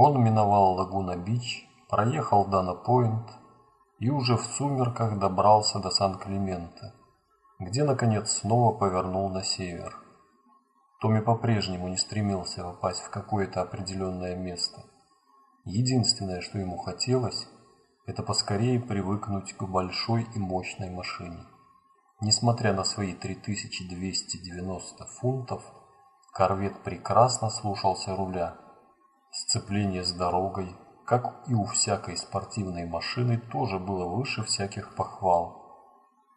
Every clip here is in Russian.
Он миновал Лагуна-Бич, проехал Дана-Пойнт и уже в сумерках добрался до Сан-Климента, где, наконец, снова повернул на север. Томми по-прежнему не стремился попасть в какое-то определенное место. Единственное, что ему хотелось, это поскорее привыкнуть к большой и мощной машине. Несмотря на свои 3290 фунтов, корвет прекрасно слушался руля. Сцепление с дорогой, как и у всякой спортивной машины, тоже было выше всяких похвал.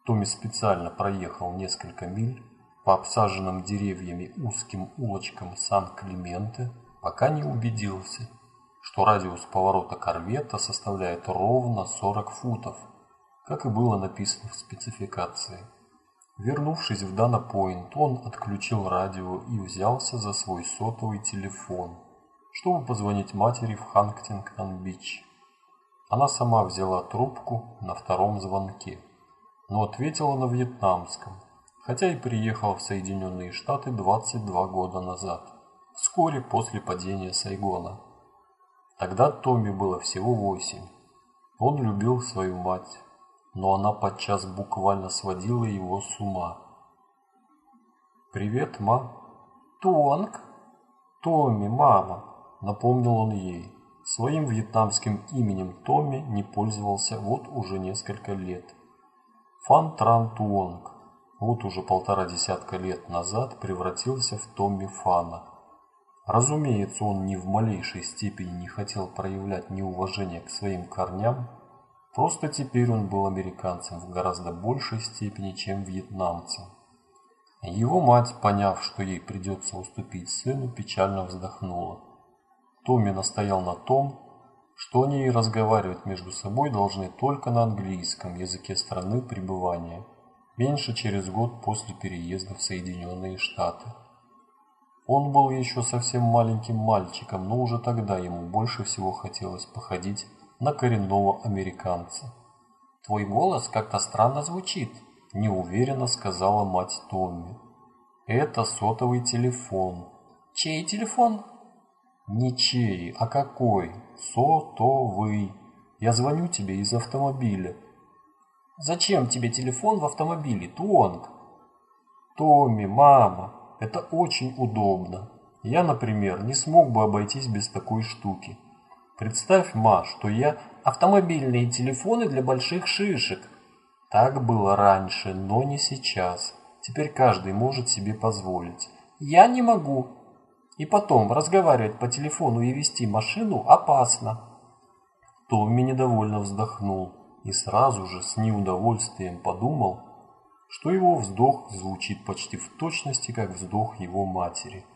Томми специально проехал несколько миль по обсаженным деревьями узким улочкам Сан-Клименте, пока не убедился, что радиус поворота корвета составляет ровно 40 футов, как и было написано в спецификации. Вернувшись в Дана-Пойнт, он отключил радио и взялся за свой сотовый телефон, чтобы позвонить матери в Ханктингтон-Бич. Она сама взяла трубку на втором звонке, но ответила на вьетнамском, хотя и приехала в Соединенные Штаты 22 года назад, вскоре после падения Сайгона. Тогда Томми было всего восемь. Он любил свою мать, но она подчас буквально сводила его с ума. «Привет, ма!» «Тонг!» «Томми, мама!» – напомнил он ей. Своим вьетнамским именем Томми не пользовался вот уже несколько лет. Фан Тран Туонг вот уже полтора десятка лет назад превратился в Томми Фана. Разумеется, он ни в малейшей степени не хотел проявлять неуважение к своим корням, Просто теперь он был американцем в гораздо большей степени, чем вьетнамцем. Его мать, поняв, что ей придется уступить сыну, печально вздохнула. Томми настоял на том, что они и разговаривать между собой должны только на английском языке страны пребывания, меньше через год после переезда в Соединенные Штаты. Он был еще совсем маленьким мальчиком, но уже тогда ему больше всего хотелось походить на коренного американца. «Твой голос как-то странно звучит», – неуверенно сказала мать Томми. «Это сотовый телефон». «Чей телефон?» «Не чей, а какой? Сотовый. Я звоню тебе из автомобиля». «Зачем тебе телефон в автомобиле, Туонг?» «Томми, мама, это очень удобно. Я, например, не смог бы обойтись без такой штуки. Представь, ма, что я автомобильные телефоны для больших шишек. Так было раньше, но не сейчас. Теперь каждый может себе позволить. Я не могу. И потом, разговаривать по телефону и вести машину опасно. Томми недовольно вздохнул и сразу же с неудовольствием подумал, что его вздох звучит почти в точности, как вздох его матери.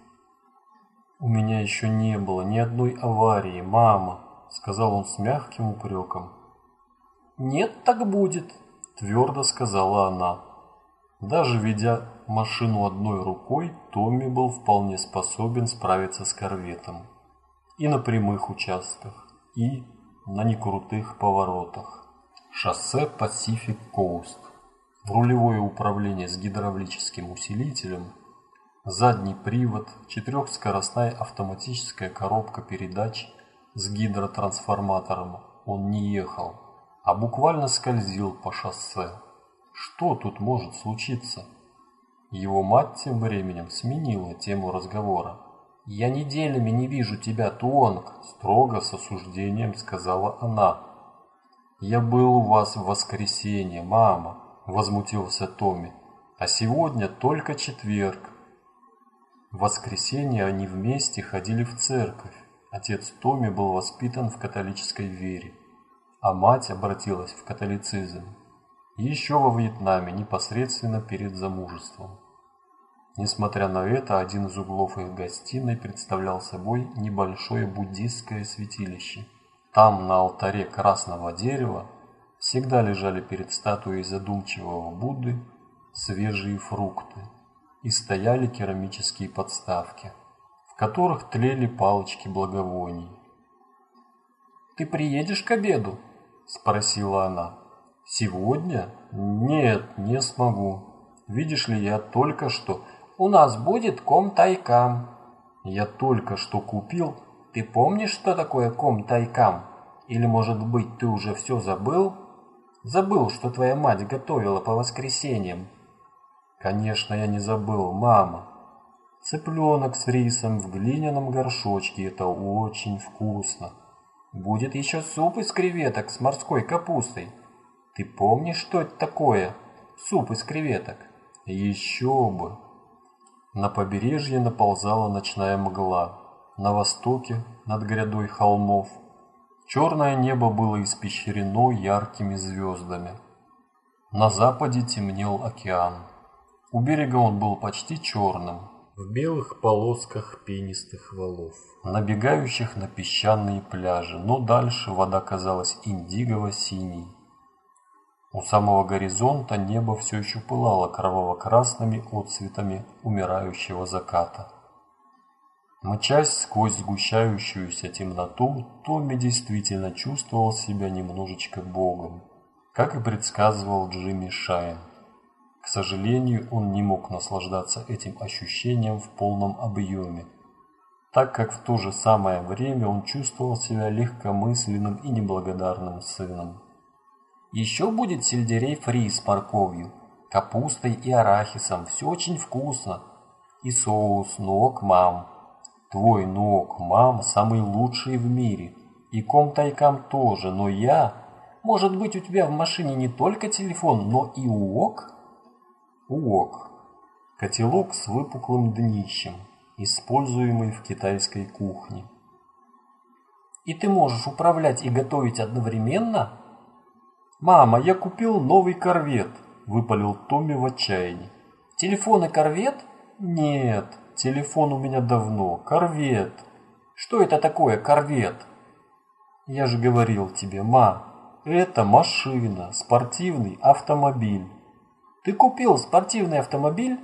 «У меня еще не было ни одной аварии, мама», — сказал он с мягким упреком. «Нет, так будет», — твердо сказала она. Даже ведя машину одной рукой, Томми был вполне способен справиться с корветом. И на прямых участках, и на некрутых поворотах. Шоссе Pacific Coast. В рулевое управление с гидравлическим усилителем задний привод, четырехскоростная автоматическая коробка передач с гидротрансформатором он не ехал, а буквально скользил по шоссе. Что тут может случиться? Его мать тем временем сменила тему разговора. «Я неделями не вижу тебя, Туонг», – строго с осуждением сказала она. «Я был у вас в воскресенье, мама», – возмутился Томми. «А сегодня только четверг. В воскресенье они вместе ходили в церковь. Отец Томи был воспитан в католической вере, а мать обратилась в католицизм. Еще во Вьетнаме непосредственно перед замужеством. Несмотря на это, один из углов их гостиной представлял собой небольшое буддистское святилище. Там, на алтаре красного дерева, всегда лежали перед статуей задумчивого Будды свежие фрукты и стояли керамические подставки, в которых тлели палочки благовоний. «Ты приедешь к обеду?» – спросила она. «Сегодня? Нет, не смогу. Видишь ли, я только что...» «У нас будет ком-тайкам». «Я только что купил Ты помнишь, что такое ком-тайкам? Или, может быть, ты уже все забыл? Забыл, что твоя мать готовила по воскресеньям? Конечно, я не забыл, мама. Цыпленок с рисом в глиняном горшочке – это очень вкусно. Будет еще суп из креветок с морской капустой. Ты помнишь, что это такое? Суп из креветок? Еще бы. На побережье наползала ночная мгла. На востоке, над грядой холмов, черное небо было испещрено яркими звездами. На западе темнел океан. У берега он был почти черным, в белых полосках пенистых валов, набегающих на песчаные пляжи, но дальше вода казалась индигово-синей. У самого горизонта небо все еще пылало кроваво-красными отцветами умирающего заката. Мчась сквозь сгущающуюся темноту, Томми действительно чувствовал себя немножечко богом, как и предсказывал Джимми Шайн. К сожалению, он не мог наслаждаться этим ощущением в полном объеме, так как в то же самое время он чувствовал себя легкомысленным и неблагодарным сыном. Еще будет сельдерей фри с морковью, капустой и арахисом, все очень вкусно. И соус ног мам. Твой ног мам самый лучший в мире. И ком-тайкам тоже, но я... Может быть, у тебя в машине не только телефон, но и УОК? Уок. Котелок с выпуклым днищем, используемый в китайской кухне. И ты можешь управлять и готовить одновременно? Мама, я купил новый корвет, выпалил Томми в отчаянии. Телефон и корвет? Нет, телефон у меня давно. Корвет. Что это такое корвет? Я же говорил тебе, ма, это машина, спортивный автомобиль. Ты купил спортивный автомобиль?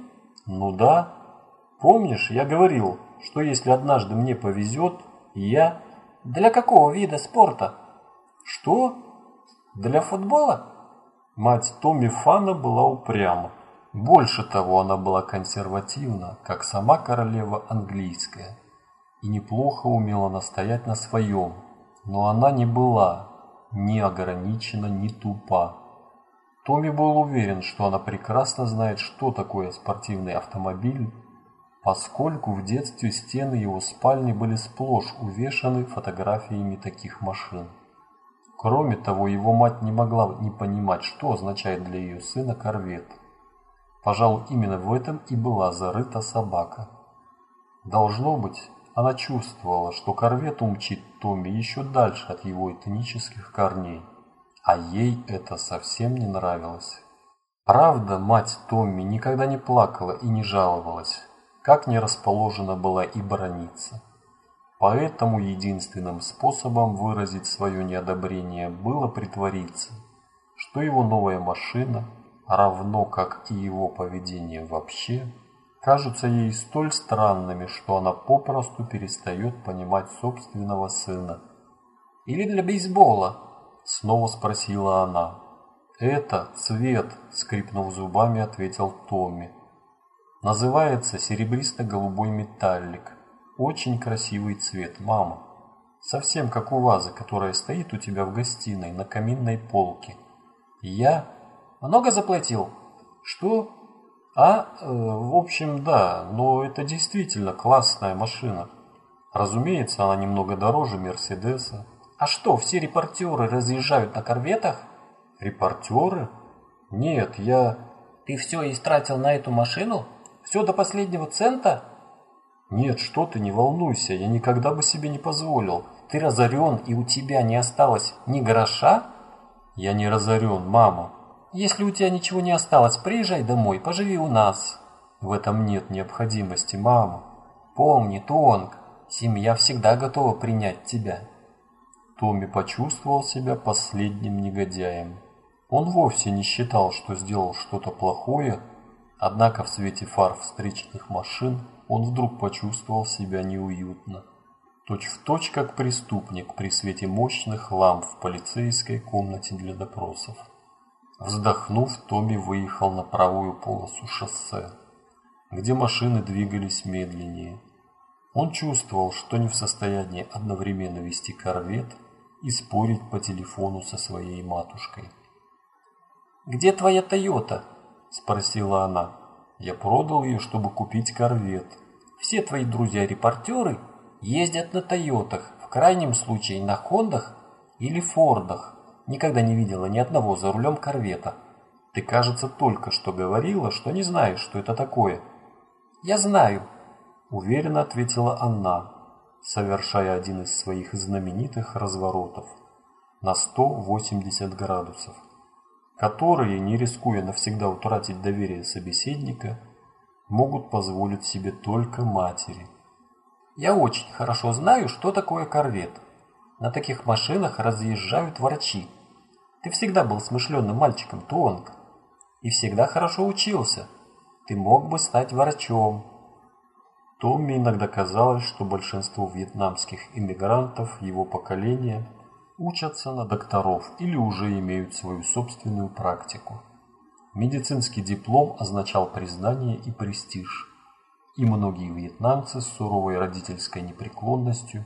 Ну да. Помнишь, я говорил, что если однажды мне повезет, я... Для какого вида спорта? Что? Для футбола? Мать Томми Фана была упряма. Больше того, она была консервативна, как сама королева английская, и неплохо умела настоять на своем, но она не была ни ограничена, ни тупа. Томми был уверен, что она прекрасно знает, что такое спортивный автомобиль, поскольку в детстве стены его спальни были сплошь увешаны фотографиями таких машин. Кроме того, его мать не могла не понимать, что означает для ее сына корвет. Пожалуй, именно в этом и была зарыта собака. Должно быть, она чувствовала, что корвет умчит Томми еще дальше от его этнических корней а ей это совсем не нравилось. Правда, мать Томми никогда не плакала и не жаловалась, как не расположена была и брониться. Поэтому единственным способом выразить свое неодобрение было притвориться, что его новая машина, равно как и его поведение вообще, кажутся ей столь странными, что она попросту перестает понимать собственного сына. Или для бейсбола, Снова спросила она. «Это цвет», — скрипнув зубами, ответил Томми. «Называется серебристо-голубой металлик. Очень красивый цвет, мама. Совсем как у вазы, которая стоит у тебя в гостиной на каминной полке. Я много заплатил? Что? А, э, в общем, да, но это действительно классная машина. Разумеется, она немного дороже Мерседеса, а что, все репортеры разъезжают на корветах? Репортеры? Нет, я... Ты все истратил на эту машину? Все до последнего цента? Нет, что ты, не волнуйся, я никогда бы себе не позволил. Ты разорен, и у тебя не осталось ни гроша? Я не разорен, мама. Если у тебя ничего не осталось, приезжай домой, поживи у нас. В этом нет необходимости, мама. Помни, Тонг, семья всегда готова принять тебя. Томми почувствовал себя последним негодяем. Он вовсе не считал, что сделал что-то плохое, однако в свете фар встречных машин он вдруг почувствовал себя неуютно. Точь в точь, как преступник при свете мощных ламп в полицейской комнате для допросов. Вздохнув, Томми выехал на правую полосу шоссе, где машины двигались медленнее. Он чувствовал, что не в состоянии одновременно вести корвет и спорить по телефону со своей матушкой. «Где твоя Тойота?» – спросила она. «Я продал ее, чтобы купить корвет». «Все твои друзья-репортеры ездят на Тойотах, в крайнем случае на Хондах или Фордах. Никогда не видела ни одного за рулем корвета. Ты, кажется, только что говорила, что не знаешь, что это такое». «Я знаю», уверенно ответила Анна, совершая один из своих знаменитых разворотов на 180 градусов, которые, не рискуя навсегда утратить доверие собеседника, могут позволить себе только матери. Я очень хорошо знаю, что такое корвет. На таких машинах разъезжают врачи. Ты всегда был смышленным мальчиком, Туонг, и всегда хорошо учился. Ты мог бы стать врачом, Томми иногда казалось, что большинство вьетнамских иммигрантов его поколения учатся на докторов или уже имеют свою собственную практику. Медицинский диплом означал признание и престиж, и многие вьетнамцы с суровой родительской непреклонностью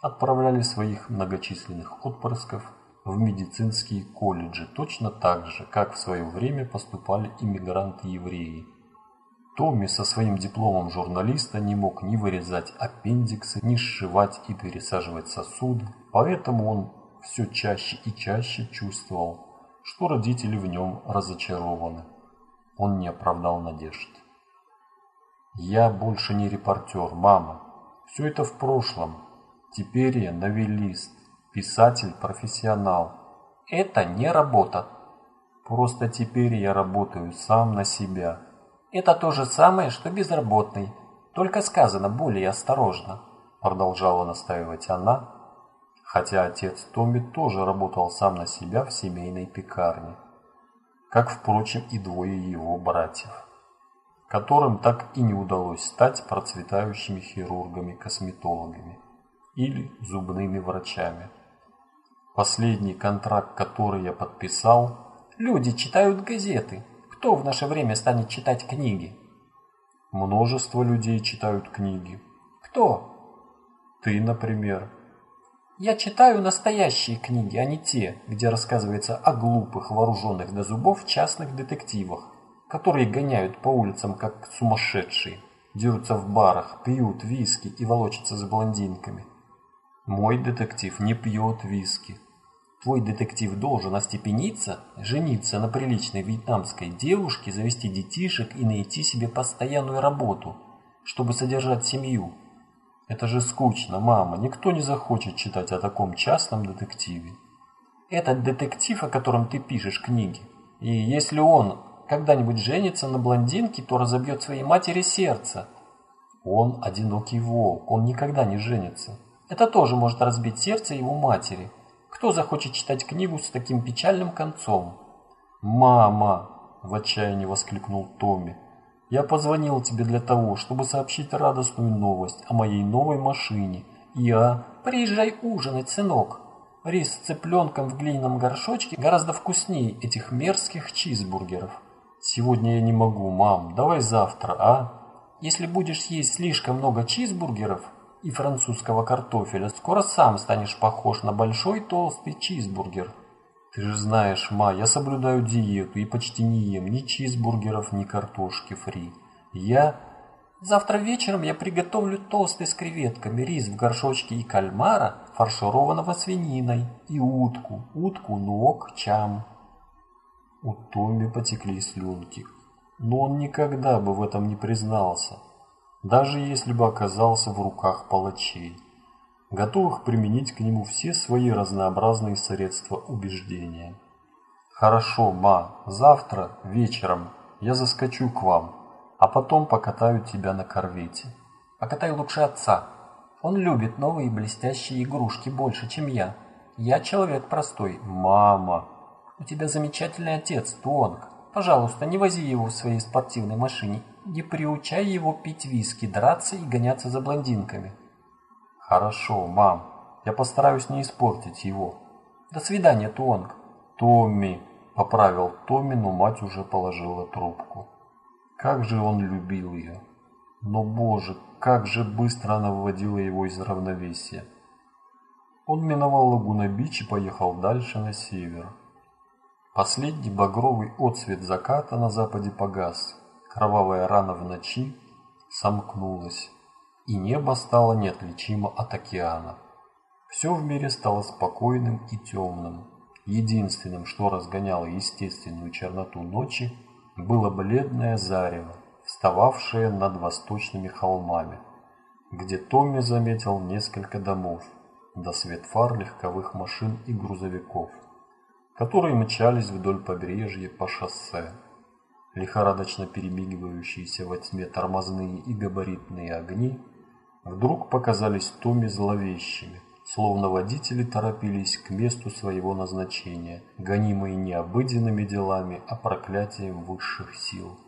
отправляли своих многочисленных отпрысков в медицинские колледжи точно так же, как в свое время поступали иммигранты-евреи. Томми со своим дипломом журналиста не мог ни вырезать аппендиксы, ни сшивать и пересаживать сосуды, поэтому он все чаще и чаще чувствовал, что родители в нем разочарованы. Он не оправдал надежд. «Я больше не репортер, мама. Все это в прошлом. Теперь я новеллист, писатель-профессионал. Это не работа. Просто теперь я работаю сам на себя». Это то же самое, что безработный, только сказано более осторожно, продолжала настаивать она, хотя отец Томми тоже работал сам на себя в семейной пекарне, как, впрочем, и двое его братьев, которым так и не удалось стать процветающими хирургами-косметологами или зубными врачами. Последний контракт, который я подписал, люди читают газеты, кто в наше время станет читать книги? Множество людей читают книги. Кто? Ты, например. Я читаю настоящие книги, а не те, где рассказывается о глупых, вооруженных до зубов частных детективах, которые гоняют по улицам как сумасшедшие, дерутся в барах, пьют виски и волочатся с блондинками. Мой детектив не пьет виски, Твой детектив должен остепениться, жениться на приличной вьетнамской девушке, завести детишек и найти себе постоянную работу, чтобы содержать семью. Это же скучно, мама. Никто не захочет читать о таком частном детективе. Этот детектив, о котором ты пишешь книги, и если он когда-нибудь женится на блондинке, то разобьет своей матери сердце. Он одинокий волк, он никогда не женится. Это тоже может разбить сердце его матери. Кто захочет читать книгу с таким печальным концом? «Мама!» – в отчаянии воскликнул Томми. «Я позвонил тебе для того, чтобы сообщить радостную новость о моей новой машине. Я...» «Приезжай ужинать, сынок!» Рис с цыпленком в глиняном горшочке гораздо вкуснее этих мерзких чизбургеров. Сегодня я не могу, мам. Давай завтра, а? Если будешь есть слишком много чизбургеров, и французского картофеля, скоро сам станешь похож на большой толстый чизбургер. Ты же знаешь, ма, я соблюдаю диету и почти не ем ни чизбургеров, ни картошки фри. Я... Завтра вечером я приготовлю тосты с креветками, рис в горшочке и кальмара, фаршированного свининой, и утку, утку ног, чам. У Томми потекли слюнки, но он никогда бы в этом не признался даже если бы оказался в руках палачей, готовых применить к нему все свои разнообразные средства убеждения. «Хорошо, ма, завтра вечером я заскочу к вам, а потом покатаю тебя на корвете». «Покатай лучше отца. Он любит новые блестящие игрушки больше, чем я. Я человек простой». «Мама!» «У тебя замечательный отец, Туонг. Пожалуйста, не вози его в своей спортивной машине не приучай его пить виски, драться и гоняться за блондинками. Хорошо, мам. Я постараюсь не испортить его. До свидания, Туонг. Томми, поправил Томми, но мать уже положила трубку. Как же он любил ее. Но, боже, как же быстро она выводила его из равновесия. Он миновал Лагуна-Бич и поехал дальше на север. Последний багровый отсвет заката на западе погас, кровавая рана в ночи сомкнулась, и небо стало неотличимо от океана. Все в мире стало спокойным и темным. Единственным, что разгоняло естественную черноту ночи, было бледное зарево, встававшее над восточными холмами, где Томми заметил несколько домов, до свет фар легковых машин и грузовиков которые мчались вдоль побережья по шоссе. Лихорадочно перемигивающиеся во тьме тормозные и габаритные огни вдруг показались Томи зловещими, словно водители торопились к месту своего назначения, гонимые не обыденными делами, а проклятием высших сил.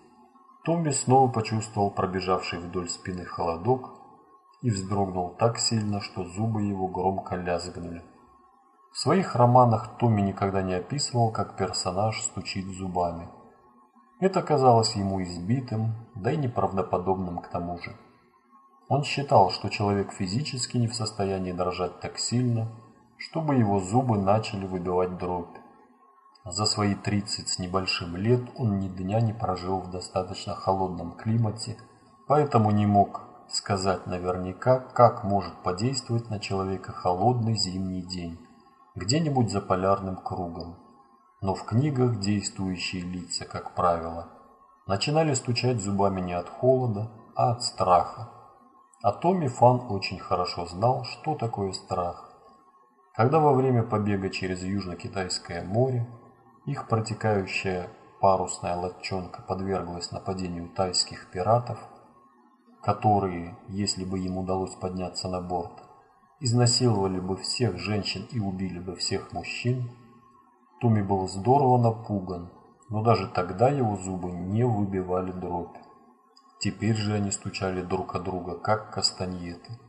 Томми снова почувствовал пробежавший вдоль спины холодок и вздрогнул так сильно, что зубы его громко лязгнули. В своих романах Томми никогда не описывал, как персонаж стучит зубами. Это казалось ему избитым, да и неправдоподобным к тому же. Он считал, что человек физически не в состоянии дрожать так сильно, чтобы его зубы начали выбивать дробь. За свои 30 с небольшим лет он ни дня не прожил в достаточно холодном климате, поэтому не мог сказать наверняка, как может подействовать на человека холодный зимний день где-нибудь за полярным кругом. Но в книгах действующие лица, как правило, начинали стучать зубами не от холода, а от страха. А Томми Фан очень хорошо знал, что такое страх. Когда во время побега через Южно-Китайское море их протекающая парусная лодчонка подверглась нападению тайских пиратов, которые, если бы им удалось подняться на борт, изнасиловали бы всех женщин и убили бы всех мужчин, Туми был здорово напуган, но даже тогда его зубы не выбивали дробь. Теперь же они стучали друг от друга, как кастаньеты.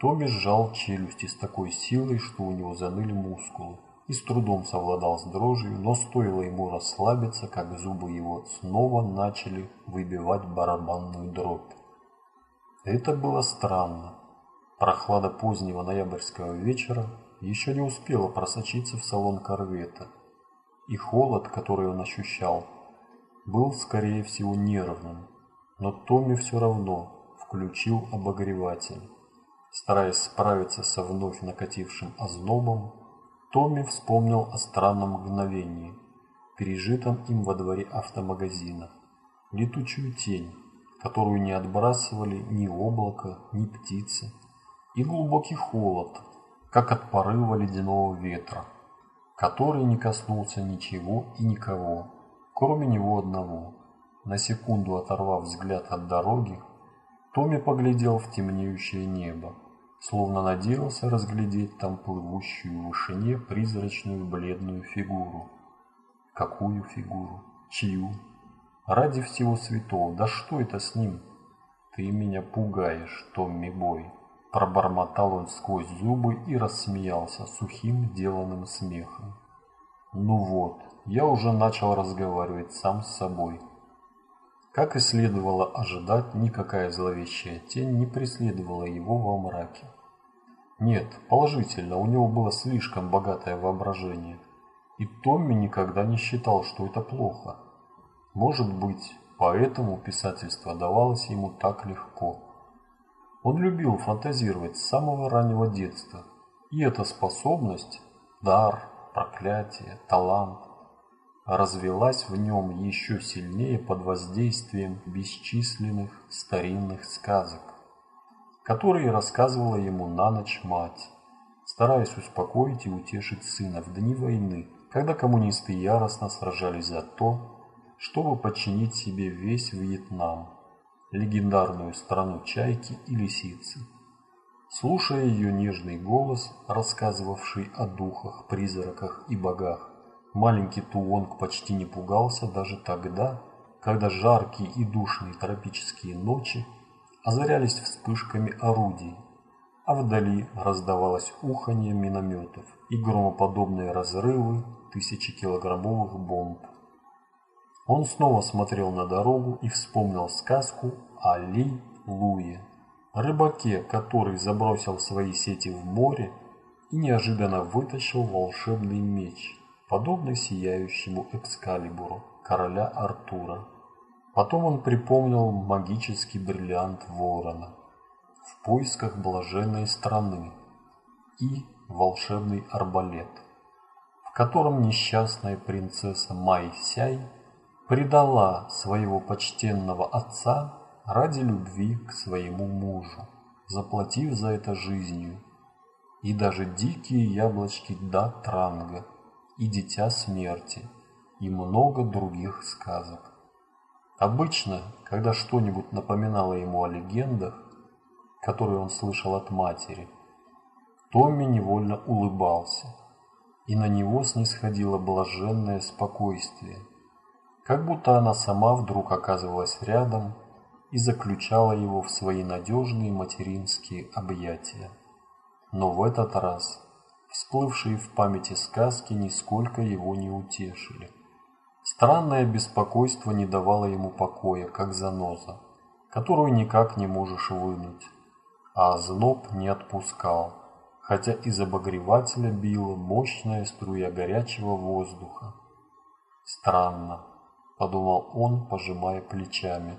Томми сжал челюсти с такой силой, что у него заныли мускулы, и с трудом совладал с дрожью, но стоило ему расслабиться, как зубы его снова начали выбивать барабанную дробь. Это было странно. Прохлада позднего ноябрьского вечера еще не успела просочиться в салон корвета, и холод, который он ощущал, был, скорее всего, нервным, но Томми все равно включил обогреватель. Стараясь справиться со вновь накатившим ознобом, Томми вспомнил о странном мгновении, пережитом им во дворе автомагазина, летучую тень, которую не отбрасывали ни облако, ни птицы, и глубокий холод, как от порыва ледяного ветра, который не коснулся ничего и никого, кроме него одного. На секунду оторвав взгляд от дороги, Томми поглядел в темнеющее небо, словно надеялся разглядеть там плывущую в вышине призрачную бледную фигуру. Какую фигуру? Чью? Ради всего святого, да что это с ним? Ты меня пугаешь, Томми Бой. Пробормотал он сквозь зубы и рассмеялся сухим деланным смехом. Ну вот, я уже начал разговаривать сам с собой. Как и следовало ожидать, никакая зловещая тень не преследовала его во мраке. Нет, положительно, у него было слишком богатое воображение. И Томми никогда не считал, что это плохо. Может быть, поэтому писательство давалось ему так легко. Он любил фантазировать с самого раннего детства, и эта способность, дар, проклятие, талант, развелась в нем еще сильнее под воздействием бесчисленных старинных сказок, которые рассказывала ему на ночь мать, стараясь успокоить и утешить сына в дни войны, когда коммунисты яростно сражались за то, чтобы подчинить себе весь Вьетнам легендарную страну чайки и лисицы. Слушая ее нежный голос, рассказывавший о духах, призраках и богах, маленький Туонг почти не пугался даже тогда, когда жаркие и душные тропические ночи озарялись вспышками орудий, а вдали раздавалось уханье минометов и громоподобные разрывы тысячекилограммовых бомб. Он снова смотрел на дорогу и вспомнил сказку о Ли Луе, рыбаке, который забросил свои сети в море и неожиданно вытащил волшебный меч, подобный сияющему Экскалибуру короля Артура. Потом он припомнил магический бриллиант ворона в поисках блаженной страны и волшебный арбалет, в котором несчастная принцесса Май Сяй предала своего почтенного отца ради любви к своему мужу, заплатив за это жизнью, и даже дикие яблочки Да Транга, и Дитя Смерти, и много других сказок. Обычно, когда что-нибудь напоминало ему о легендах, которые он слышал от матери, Томми невольно улыбался, и на него снисходило блаженное спокойствие, как будто она сама вдруг оказывалась рядом и заключала его в свои надежные материнские объятия. Но в этот раз всплывшие в памяти сказки нисколько его не утешили. Странное беспокойство не давало ему покоя, как заноза, которую никак не можешь вынуть, а озноб не отпускал хотя из обогревателя била мощная струя горячего воздуха. «Странно», — подумал он, пожимая плечами.